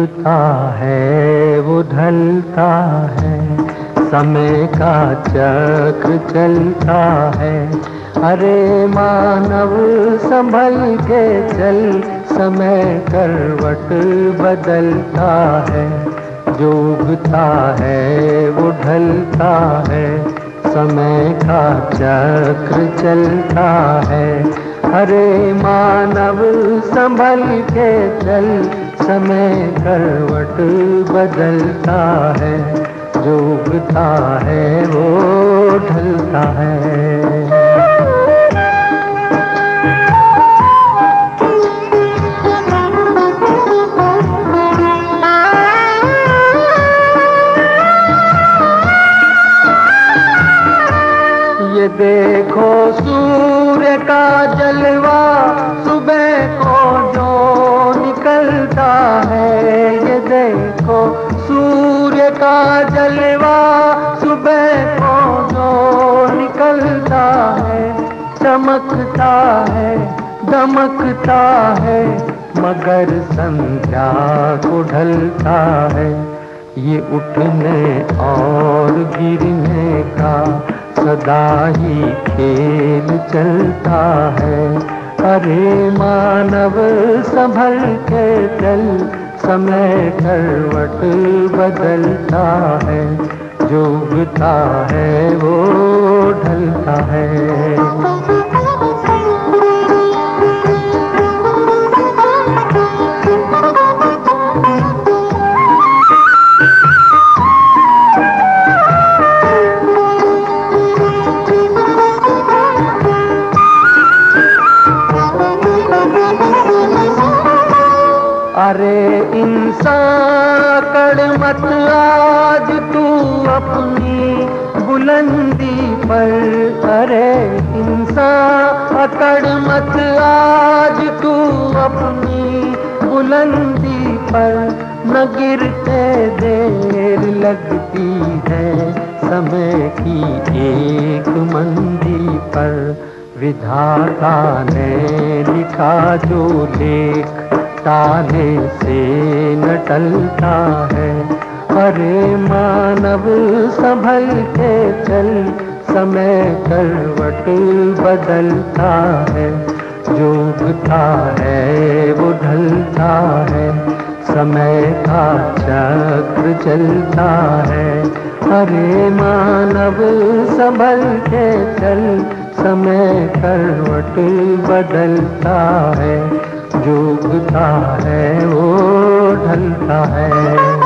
उगता है, वो ढलता है, समय का चक्र चलता है। अरे मानव संभल के चल, समय करवट बदलता है। जो उगता है, वो ढलता है, समय का चक्र चलता है। अरे मानव संभल के चल। समय करवट बदलता है जो उगता है देखो सूर्य का जलवा सुबह को जो निकलता है, ये देखो सूर्य का जलवा सुबह को जो निकलता है, चमकता है, दमकता है, मगर संध्या को ढलता है, ये उठने और गिरने का सदा ही खेल चलता है। अरे मानव, संभल के चल, समय करवट बदलता है। जो उगता है, वो ढलता है। अरे इंसान, कड़ मत आज तू अपनी बुलंदी पर। अरे इंसान, अकड़ मत आज तू अपनी बुलंदी पर। न गिरते देर लगती है समय की एक मंदी पर। विधाता ने लिखा जो लेख ताले से न टलता है। अरे मानव, संभल के चल। समय करवट बदलता है। जो उगता है, वो ढलता है। समय का चक्र चलता है। अरे मानव, संभल के चल। समय करवट बदलता है। जो उगता है वो ढलता है।